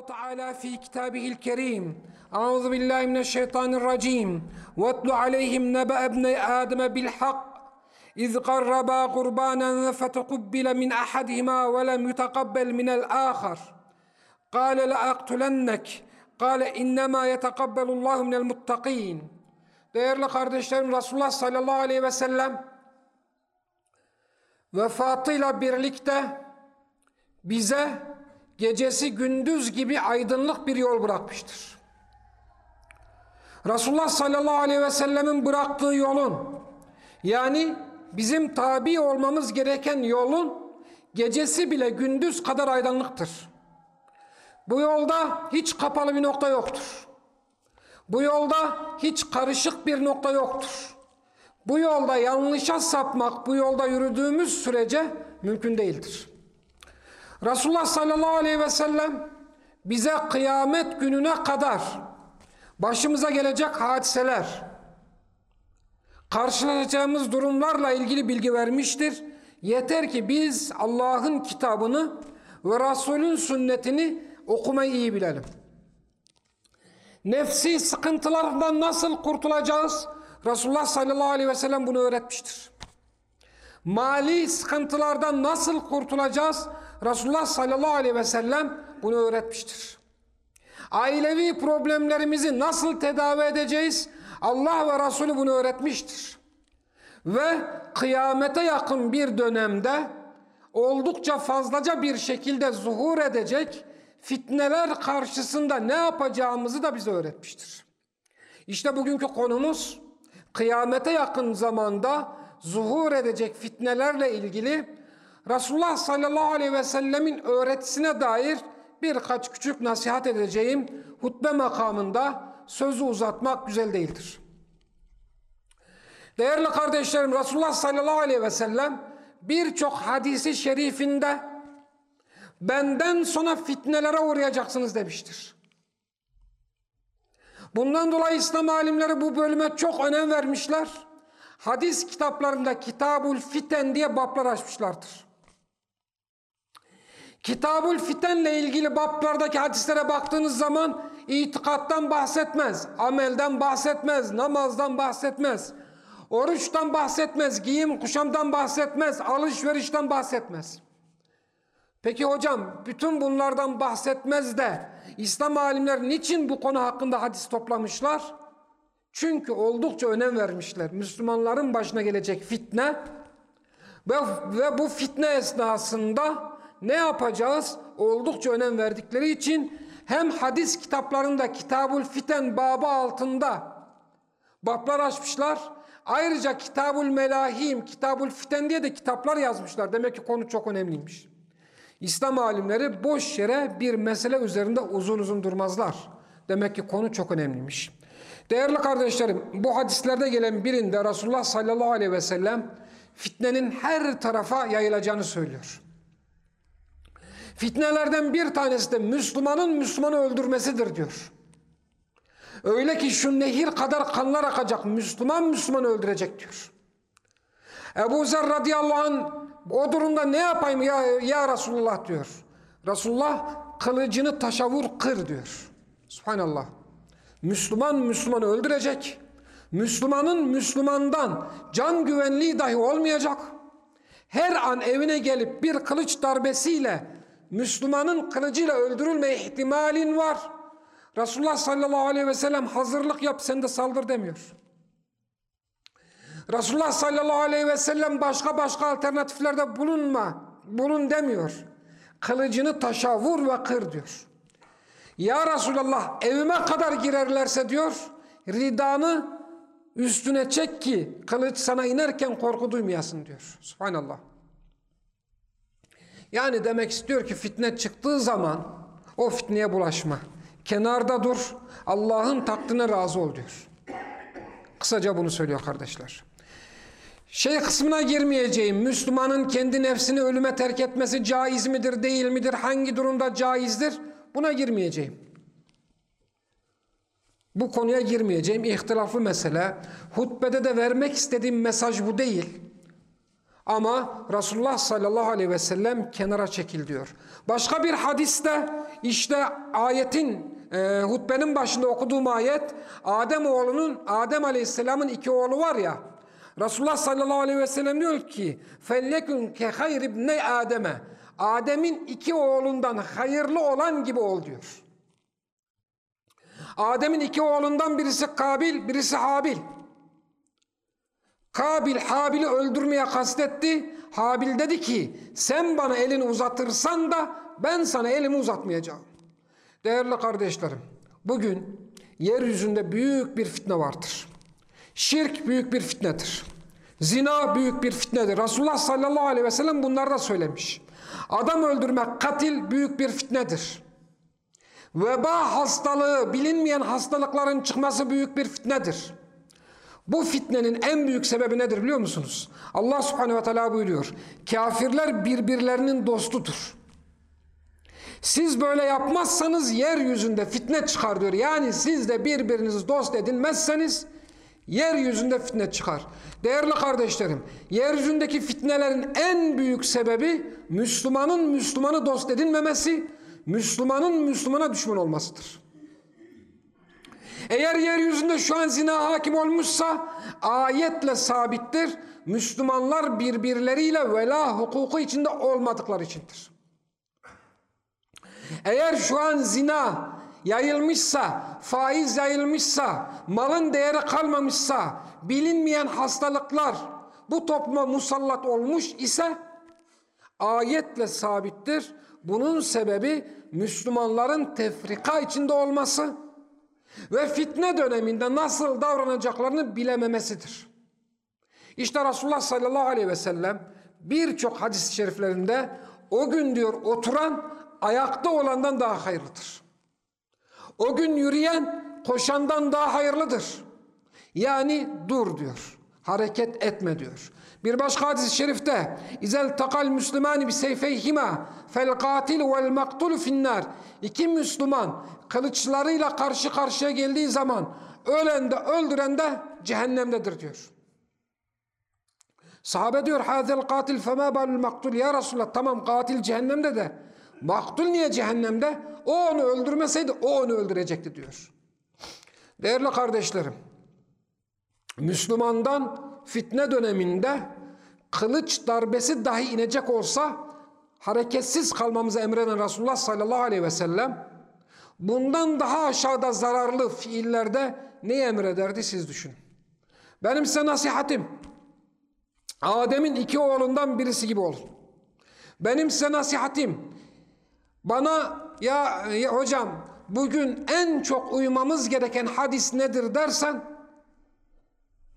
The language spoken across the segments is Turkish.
تعالى في كتابه الكريم أعوذ بالله من الشيطان الرجيم واتل عليهم نبأ ابن آدم بالحق إذ قربا قربانا فتقبل من أحدهما ولم يتقبل من الآخر قال لأقتلنك قال إنما يتقبل الله من المتقين Değerli kardeşlerim Resulullah sallallahu aleyhi ve sellem vefatıyla birlikte bize gecesi gündüz gibi aydınlık bir yol bırakmıştır. Resulullah sallallahu aleyhi ve sellemin bıraktığı yolun yani bizim tabi olmamız gereken yolun gecesi bile gündüz kadar aydınlıktır. Bu yolda hiç kapalı bir nokta yoktur. Bu yolda hiç karışık bir nokta yoktur. Bu yolda yanlışa sapmak, bu yolda yürüdüğümüz sürece mümkün değildir. Resulullah sallallahu aleyhi ve sellem bize kıyamet gününe kadar başımıza gelecek hadiseler, karşılaşacağımız durumlarla ilgili bilgi vermiştir. Yeter ki biz Allah'ın kitabını ve Resulün sünnetini okumayı iyi bilelim. Nefsi sıkıntılardan nasıl kurtulacağız? Resulullah sallallahu aleyhi ve sellem bunu öğretmiştir. Mali sıkıntılardan nasıl kurtulacağız? Resulullah sallallahu aleyhi ve sellem bunu öğretmiştir. Ailevi problemlerimizi nasıl tedavi edeceğiz? Allah ve Resulü bunu öğretmiştir. Ve kıyamete yakın bir dönemde oldukça fazlaca bir şekilde zuhur edecek fitneler karşısında ne yapacağımızı da bize öğretmiştir. İşte bugünkü konumuz kıyamete yakın zamanda zuhur edecek fitnelerle ilgili Resulullah sallallahu aleyhi ve sellemin öğretisine dair birkaç küçük nasihat edeceğim hutbe makamında sözü uzatmak güzel değildir. Değerli kardeşlerim Resulullah sallallahu aleyhi ve sellem birçok hadisi şerifinde benden sonra fitnelere uğrayacaksınız demiştir. Bundan dolayı İslam alimleri bu bölüme çok önem vermişler. Hadis kitaplarında Kitabul Fiten diye bablar açmışlardır. Kitabul Fitenle ilgili bablardaki hadislere baktığınız zaman itikattan bahsetmez, amelden bahsetmez, namazdan bahsetmez, oruçtan bahsetmez, giyim kuşamdan bahsetmez, alışverişten bahsetmez. Peki hocam bütün bunlardan bahsetmez de İslam alimler niçin bu konu hakkında hadis toplamışlar? Çünkü oldukça önem vermişler. Müslümanların başına gelecek fitne ve, ve bu fitne esnasında ne yapacağız? Oldukça önem verdikleri için hem hadis kitaplarında Kitabul Fiten babı altında bablar açmışlar. Ayrıca Kitabul Melahim, Kitabul Fiten diye de kitaplar yazmışlar. Demek ki konu çok önemliymiş. İslam alimleri boş yere bir mesele üzerinde uzun uzun durmazlar. Demek ki konu çok önemliymiş. Değerli kardeşlerim bu hadislerde gelen birinde Resulullah sallallahu aleyhi ve sellem fitnenin her tarafa yayılacağını söylüyor. Fitnelerden bir tanesi de Müslümanın Müslümanı öldürmesidir diyor. Öyle ki şu nehir kadar kanlar akacak Müslüman Müslümanı öldürecek diyor. Ebu Zer radıyallahu anh o durumda ne yapayım ya, ya Resulullah diyor. Resulullah kılıcını taşa vur kır diyor. Subhanallah. Müslüman Müslümanı öldürecek. Müslümanın Müslümandan can güvenliği dahi olmayacak. Her an evine gelip bir kılıç darbesiyle Müslümanın kılıcıyla öldürülme ihtimalin var. Resulullah sallallahu aleyhi ve sellem hazırlık yap sen de saldır demiyor. Resulullah sallallahu aleyhi ve sellem başka başka alternatiflerde bulunma, bulun demiyor. Kılıcını taşa vur ve kır diyor. Ya Resulallah evime kadar girerlerse diyor, ridanı üstüne çek ki kılıç sana inerken korku duymayasın diyor. Subhanallah. Yani demek istiyor ki fitne çıktığı zaman o fitneye bulaşma. Kenarda dur, Allah'ın takdine razı ol diyor. Kısaca bunu söylüyor kardeşler. Şey kısmına girmeyeceğim. Müslümanın kendi nefsini ölüme terk etmesi caiz midir, değil midir? Hangi durumda caizdir? Buna girmeyeceğim. Bu konuya girmeyeceğim. İhtilaflı mesele. Hutbede de vermek istediğim mesaj bu değil. Ama Resulullah sallallahu aleyhi ve sellem kenara çekil diyor. Başka bir hadiste işte ayetin e, hutbenin başında okuduğum ayet Adem oğlunun Adem aleyhisselamın iki oğlu var ya Resulullah sallallahu aleyhi ve sellem diyor ki fellekun ke hayr Adem'e Adem'in iki oğlundan hayırlı olan gibi ol diyor. Adem'in iki oğlundan birisi Kabil, birisi Habil. Kabil Habil'i öldürmeye kastetti. Habil dedi ki sen bana elini uzatırsan da ben sana elimi uzatmayacağım. Değerli kardeşlerim bugün yeryüzünde büyük bir fitne vardır. Şirk büyük bir fitnedir. Zina büyük bir fitnedir. Resulullah sallallahu aleyhi ve sellem bunları da söylemiş. Adam öldürmek katil büyük bir fitnedir. Veba hastalığı, bilinmeyen hastalıkların çıkması büyük bir fitnedir. Bu fitnenin en büyük sebebi nedir biliyor musunuz? Allah subhanehu ve teala buyuruyor. Kafirler birbirlerinin dostudur. Siz böyle yapmazsanız yeryüzünde fitne çıkar diyor. Yani siz de birbirinizi dost edinmezseniz yeryüzünde fitne çıkar. Değerli kardeşlerim, yeryüzündeki fitnelerin en büyük sebebi Müslümanın Müslümanı dost edinmemesi, Müslümanın Müslümana düşman olmasıdır. Eğer yeryüzünde şu an zina hakim olmuşsa ayetle sabittir. Müslümanlar birbirleriyle vela hukuku içinde olmadıkları içindir. Eğer şu an zina yayılmışsa, faiz yayılmışsa, malın değeri kalmamışsa, bilinmeyen hastalıklar bu topluma musallat olmuş ise ayetle sabittir. Bunun sebebi Müslümanların tefrika içinde olması ve fitne döneminde nasıl davranacaklarını bilememesidir. İşte Resulullah sallallahu aleyhi ve sellem birçok hadis-i şeriflerinde o gün diyor oturan ayakta olandan daha hayırlıdır. O gün yürüyen koşandan daha hayırlıdır. Yani dur diyor. Hareket etme diyor. Bir başka hadis-i şerifte İzel takal müslümani bi seyfeyhima fel katil vel maktul finnar. İki Müslüman kılıçlarıyla karşı karşıya geldiği zaman ölen de öldüren de cehennemdedir diyor. Sahabe diyor hazel katil fema balul maktul ya Resulallah tamam katil cehennemde de maktul niye cehennemde? O onu öldürmeseydi o onu öldürecekti diyor. Değerli kardeşlerim Müslümandan fitne döneminde kılıç darbesi dahi inecek olsa hareketsiz kalmamızı emreden Resulullah sallallahu aleyhi ve sellem bundan daha aşağıda zararlı fiillerde ne emrederdi siz düşünün. Benim size nasihatim Adem'in iki oğlundan birisi gibi olun. Benim size nasihatim bana ya, ya hocam bugün en çok uymamız gereken hadis nedir dersen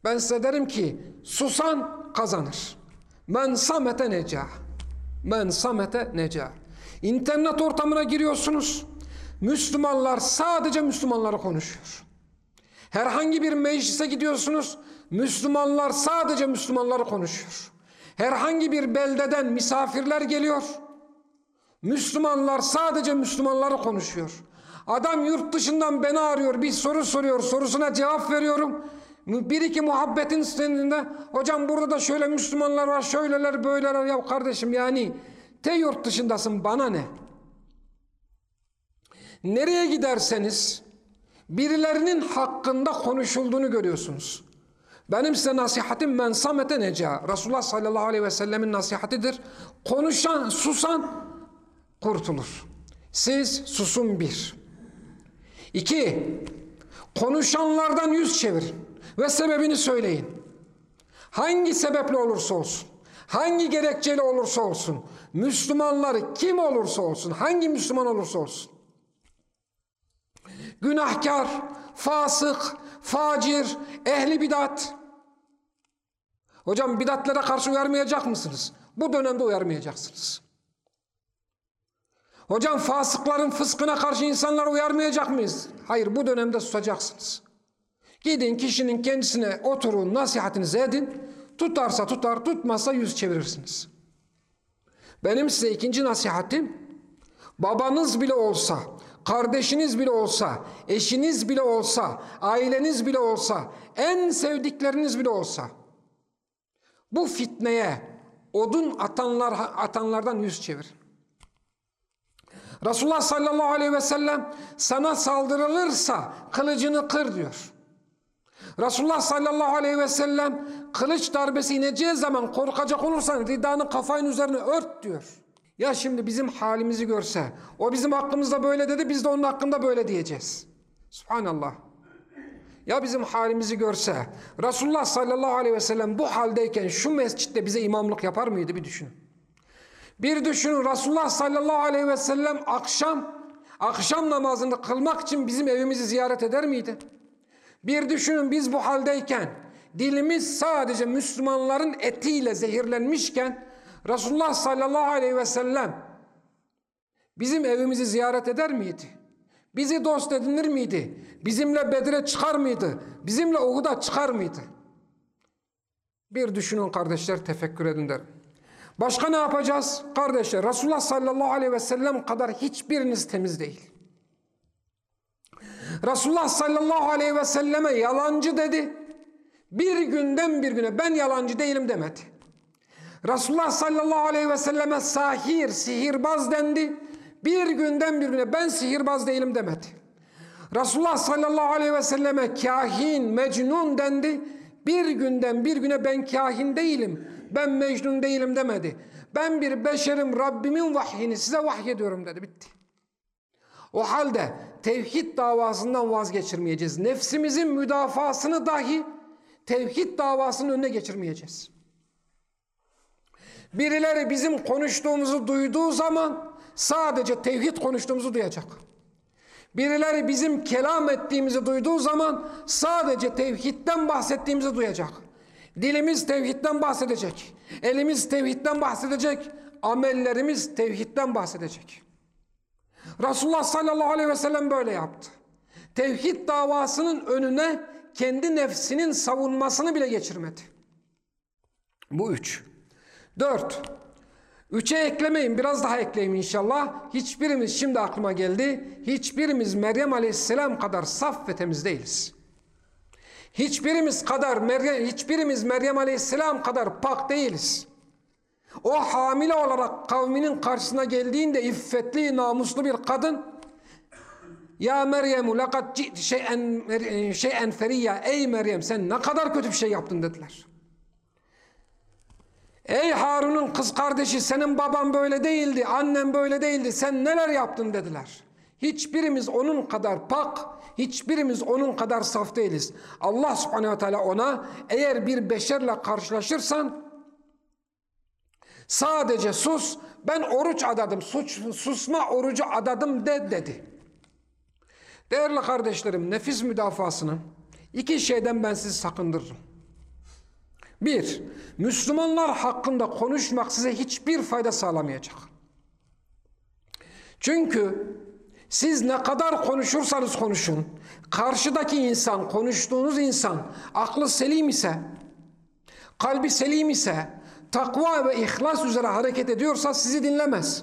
ben size derim ki susan kazanır. Men samete necah. Men samete necah. İnternet ortamına giriyorsunuz. Müslümanlar sadece Müslümanları konuşuyor. Herhangi bir meclise gidiyorsunuz. Müslümanlar sadece Müslümanları konuşuyor. Herhangi bir beldeden misafirler geliyor. Müslümanlar sadece Müslümanları konuşuyor. Adam yurt dışından beni arıyor, bir soru soruyor, sorusuna cevap veriyorum. Bir iki muhabbetin üstünde hocam burada da şöyle Müslümanlar var şöyleler böyleler ya kardeşim yani te yurt dışındasın bana ne? Nereye giderseniz birilerinin hakkında konuşulduğunu görüyorsunuz. Benim size nasihatim men samete neca. Resulullah sallallahu aleyhi ve sellemin nasihatidir. Konuşan, susan kurtulur. Siz susun bir. İki, konuşanlardan yüz çevirin ve sebebini söyleyin. Hangi sebeple olursa olsun, hangi gerekçeyle olursa olsun, Müslümanları kim olursa olsun, hangi Müslüman olursa olsun, günahkar, fasık, facir, ehli bidat. Hocam bidatlere karşı uyarmayacak mısınız? Bu dönemde uyarmayacaksınız. Hocam fasıkların fıskına karşı insanları uyarmayacak mıyız? Hayır bu dönemde susacaksınız. Gidin kişinin kendisine oturun nasihatinizi edin. Tutarsa tutar tutmazsa yüz çevirirsiniz. Benim size ikinci nasihatim babanız bile olsa, kardeşiniz bile olsa, eşiniz bile olsa, aileniz bile olsa, en sevdikleriniz bile olsa bu fitneye odun atanlar atanlardan yüz çevir. Resulullah sallallahu aleyhi ve sellem sana saldırılırsa kılıcını kır diyor. Resulullah sallallahu aleyhi ve sellem kılıç darbesi ineceği zaman korkacak olursan ridanı kafanın üzerine ört diyor. Ya şimdi bizim halimizi görse, o bizim hakkımızda böyle dedi, biz de onun hakkında böyle diyeceğiz. Subhanallah. Ya bizim halimizi görse, Resulullah sallallahu aleyhi ve sellem bu haldeyken şu mescitte bize imamlık yapar mıydı bir düşünün. Bir düşünün Resulullah sallallahu aleyhi ve sellem akşam, akşam namazını kılmak için bizim evimizi ziyaret eder miydi? Bir düşünün biz bu haldeyken, dilimiz sadece Müslümanların etiyle zehirlenmişken, Resulullah sallallahu aleyhi ve sellem bizim evimizi ziyaret eder miydi? Bizi dost edinir miydi? Bizimle Bedir'e çıkar mıydı? Bizimle Uhud'a çıkar mıydı? Bir düşünün kardeşler tefekkür edin derim. Başka ne yapacağız? Kardeşler Resulullah sallallahu aleyhi ve sellem kadar hiçbiriniz temiz değil. Resulullah sallallahu aleyhi ve selleme yalancı dedi. Bir günden bir güne ben yalancı değilim demedi. Resulullah sallallahu aleyhi ve selleme sahir, sihirbaz dendi. Bir günden bir güne ben sihirbaz değilim demedi. Resulullah sallallahu aleyhi ve selleme kahin, mecnun dendi. Bir günden bir güne ben kahin değilim, ben mecnun değilim demedi. Ben bir beşerim Rabbimin vahyini size vahyediyorum dedi bitti. O halde tevhid davasından vazgeçirmeyeceğiz. Nefsimizin müdafasını dahi tevhid davasının önüne geçirmeyeceğiz. Birileri bizim konuştuğumuzu duyduğu zaman sadece tevhid konuştuğumuzu duyacak. Birileri bizim kelam ettiğimizi duyduğu zaman sadece tevhidden bahsettiğimizi duyacak. Dilimiz tevhidden bahsedecek. Elimiz tevhidden bahsedecek. Amellerimiz tevhidden bahsedecek. Resulullah sallallahu aleyhi ve sellem böyle yaptı. Tevhid davasının önüne kendi nefsinin savunmasını bile geçirmedi. Bu üç. Dört. Üçe eklemeyin biraz daha ekleyeyim inşallah. Hiçbirimiz şimdi aklıma geldi. Hiçbirimiz Meryem aleyhisselam kadar saf ve temiz değiliz. Hiçbirimiz kadar Meryem, hiçbirimiz Meryem aleyhisselam kadar pak değiliz. O hamile olarak kavminin karşısına geldiğinde iffetli, namuslu bir kadın Ya Meryem lekad ci'ti şeyen, şeyen feriyya Ey Meryem sen ne kadar kötü bir şey yaptın dediler. Ey Harun'un kız kardeşi senin baban böyle değildi, annen böyle değildi, sen neler yaptın dediler. Hiçbirimiz onun kadar pak, hiçbirimiz onun kadar saf değiliz. Allah subhanehu ve teala ona eğer bir beşerle karşılaşırsan sadece sus, ben oruç adadım, suç, susma orucu adadım de dedi. Değerli kardeşlerim nefis müdafasının iki şeyden ben sizi sakındırırım. Bir, Müslümanlar hakkında konuşmak size hiçbir fayda sağlamayacak. Çünkü siz ne kadar konuşursanız konuşun, karşıdaki insan, konuştuğunuz insan aklı selim ise, kalbi selim ise, takva ve ihlas üzere hareket ediyorsa sizi dinlemez.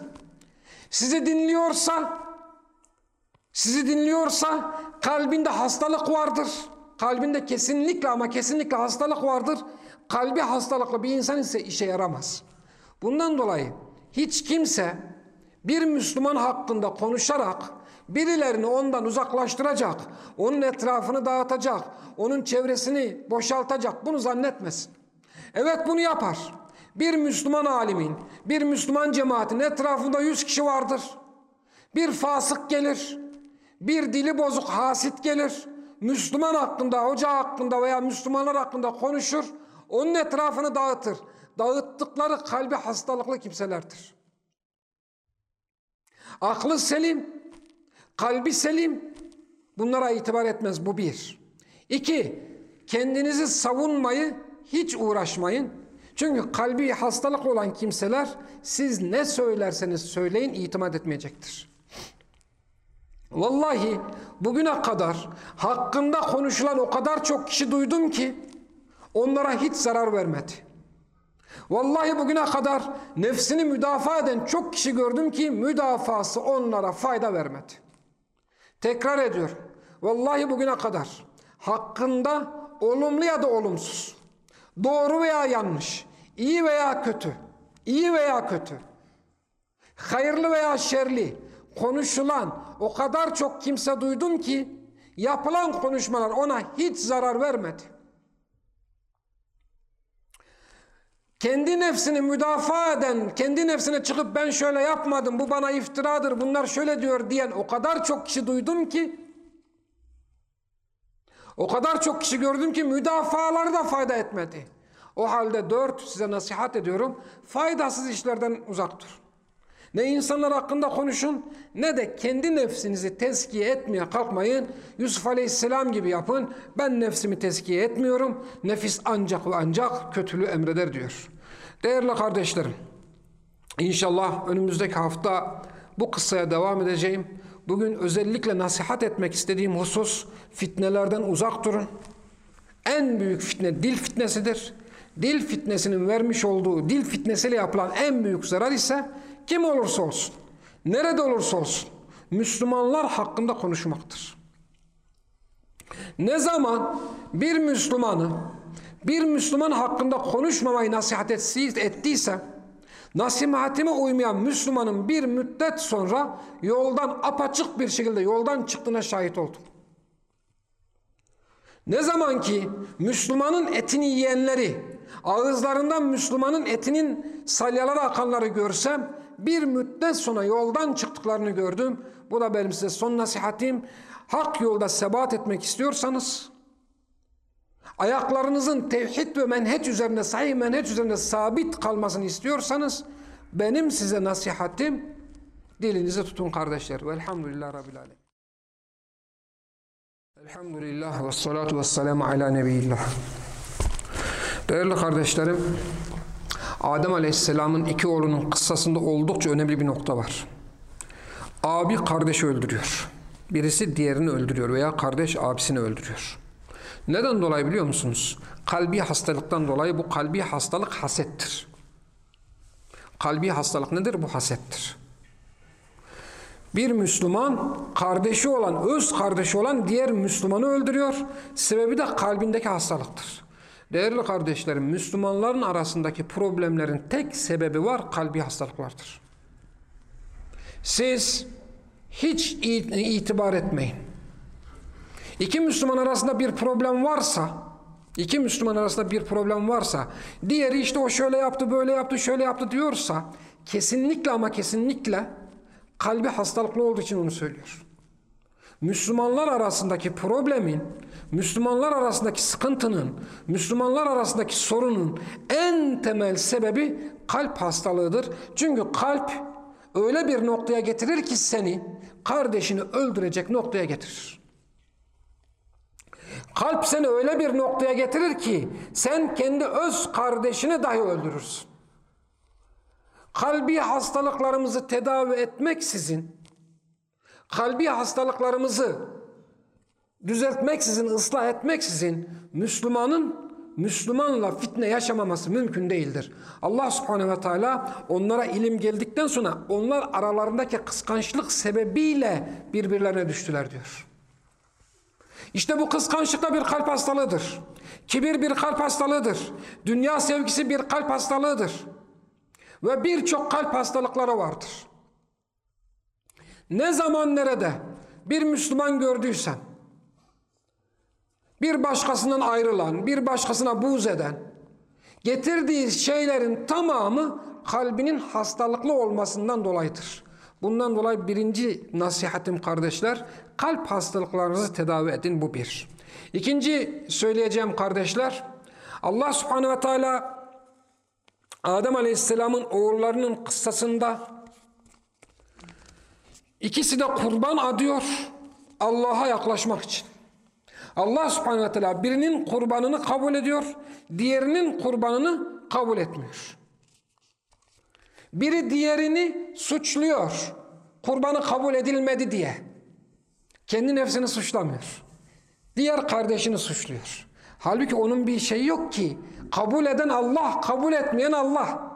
Sizi dinliyorsa, sizi dinliyorsa kalbinde hastalık vardır. Kalbinde kesinlikle ama kesinlikle hastalık vardır kalbi hastalıklı bir insan ise işe yaramaz. Bundan dolayı hiç kimse bir Müslüman hakkında konuşarak birilerini ondan uzaklaştıracak, onun etrafını dağıtacak, onun çevresini boşaltacak bunu zannetmesin. Evet bunu yapar. Bir Müslüman alimin, bir Müslüman cemaatin etrafında yüz kişi vardır. Bir fasık gelir, bir dili bozuk hasit gelir. Müslüman hakkında, hoca hakkında veya Müslümanlar hakkında konuşur. Onun etrafını dağıtır. Dağıttıkları kalbi hastalıklı kimselerdir. Aklı selim, kalbi selim bunlara itibar etmez bu bir. İki, kendinizi savunmayı hiç uğraşmayın. Çünkü kalbi hastalık olan kimseler siz ne söylerseniz söyleyin itimat etmeyecektir. Vallahi bugüne kadar hakkında konuşulan o kadar çok kişi duydum ki Onlara hiç zarar vermedi. Vallahi bugüne kadar nefsini müdafaa eden çok kişi gördüm ki müdafası onlara fayda vermedi. Tekrar ediyorum. Vallahi bugüne kadar hakkında olumlu ya da olumsuz, doğru veya yanlış, iyi veya kötü iyi veya kötü, hayırlı veya şerli konuşulan o kadar çok kimse duydum ki yapılan konuşmalar ona hiç zarar vermedi. Kendi nefsini müdafaa eden, kendi nefsine çıkıp ben şöyle yapmadım, bu bana iftiradır, bunlar şöyle diyor diyen o kadar çok kişi duydum ki o kadar çok kişi gördüm ki müdafaları da fayda etmedi. O halde dört size nasihat ediyorum. Faydasız işlerden uzak dur. Ne insanlar hakkında konuşun ne de kendi nefsinizi tezkiye etmeye kalkmayın. Yusuf Aleyhisselam gibi yapın. Ben nefsimi tezkiye etmiyorum. Nefis ancak ve ancak kötülüğü emreder diyor. Değerli kardeşlerim. İnşallah önümüzdeki hafta bu kıssaya devam edeceğim. Bugün özellikle nasihat etmek istediğim husus fitnelerden uzak durun. En büyük fitne dil fitnesidir. Dil fitnesinin vermiş olduğu dil fitnesiyle yapılan en büyük zarar ise kim olursa olsun, nerede olursa olsun Müslümanlar hakkında konuşmaktır. Ne zaman bir Müslümanı bir Müslüman hakkında konuşmamayı nasihat ettiyse nasihatime uymayan Müslümanın bir müddet sonra yoldan apaçık bir şekilde yoldan çıktığına şahit oldum. Ne zaman ki Müslümanın etini yiyenleri ağızlarından Müslümanın etinin salyalara akanları görsem bir müddet sonra yoldan çıktıklarını gördüm. Bu da benim size son nasihatim. Hak yolda sebat etmek istiyorsanız ayaklarınızın tevhid ve menheç üzerinde sahih menheç üzerinde sabit kalmasını istiyorsanız benim size nasihatim dilinizi tutun kardeşler. Velhamdülillah Rabbil Alem. Elhamdülillah ve salatu ve selamu ala nebiyillah. Değerli kardeşlerim, Adem Aleyhisselam'ın iki oğlunun kıssasında oldukça önemli bir nokta var. Abi kardeşi öldürüyor. Birisi diğerini öldürüyor veya kardeş abisini öldürüyor. Neden dolayı biliyor musunuz? Kalbi hastalıktan dolayı bu kalbi hastalık hasettir. Kalbi hastalık nedir? Bu hasettir. Bir Müslüman kardeşi olan, öz kardeşi olan diğer Müslümanı öldürüyor. Sebebi de kalbindeki hastalıktır. Değerli kardeşlerim, Müslümanların arasındaki problemlerin tek sebebi var, kalbi hastalıklardır. Siz hiç itibar etmeyin. İki Müslüman arasında bir problem varsa, iki Müslüman arasında bir problem varsa, diğeri işte o şöyle yaptı, böyle yaptı, şöyle yaptı diyorsa, kesinlikle ama kesinlikle kalbi hastalıklı olduğu için onu söylüyor. Müslümanlar arasındaki problemin, Müslümanlar arasındaki sıkıntının, Müslümanlar arasındaki sorunun en temel sebebi kalp hastalığıdır. Çünkü kalp öyle bir noktaya getirir ki seni kardeşini öldürecek noktaya getirir. Kalp seni öyle bir noktaya getirir ki sen kendi öz kardeşini dahi öldürürsün. Kalbi hastalıklarımızı tedavi etmeksizin kalbi hastalıklarımızı düzeltmeksizin, ıslah etmeksizin Müslümanın Müslümanla fitne yaşamaması mümkün değildir. Allah subhanehu ve teala onlara ilim geldikten sonra onlar aralarındaki kıskançlık sebebiyle birbirlerine düştüler diyor. İşte bu kıskançlık da bir kalp hastalığıdır. Kibir bir kalp hastalığıdır. Dünya sevgisi bir kalp hastalığıdır. Ve birçok kalp hastalıkları vardır. Ne zaman nerede bir Müslüman gördüysen, bir başkasından ayrılan, bir başkasına buğz eden, getirdiği şeylerin tamamı kalbinin hastalıklı olmasından dolayıdır. Bundan dolayı birinci nasihatim kardeşler, kalp hastalıklarınızı tedavi edin bu bir. İkinci söyleyeceğim kardeşler, Allah subhanehu ve teala Adem aleyhisselamın oğullarının kıssasında İkisi de kurban adıyor Allah'a yaklaşmak için. Allah subhanehu teala birinin kurbanını kabul ediyor, diğerinin kurbanını kabul etmiyor. Biri diğerini suçluyor, kurbanı kabul edilmedi diye. Kendi nefsini suçlamıyor. Diğer kardeşini suçluyor. Halbuki onun bir şeyi yok ki. Kabul eden Allah, kabul etmeyen Allah.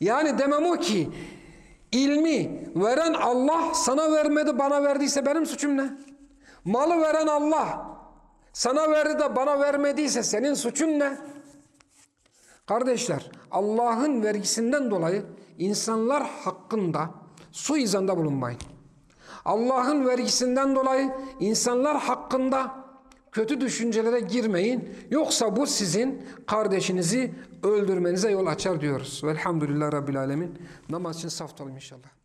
Yani demem o ki İlmi veren Allah sana vermedi bana verdiyse benim suçum ne? Malı veren Allah sana verdi de bana vermediyse senin suçun ne? Kardeşler, Allah'ın vergisinden dolayı insanlar hakkında suizanda bulunmayın. Allah'ın vergisinden dolayı insanlar hakkında kötü düşüncelere girmeyin. Yoksa bu sizin kardeşinizi öldürmenize yol açar diyoruz. Velhamdülillah Rabbil Alemin. Namaz için saf inşallah.